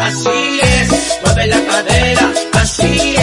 Así es, mueve la cadera, así es.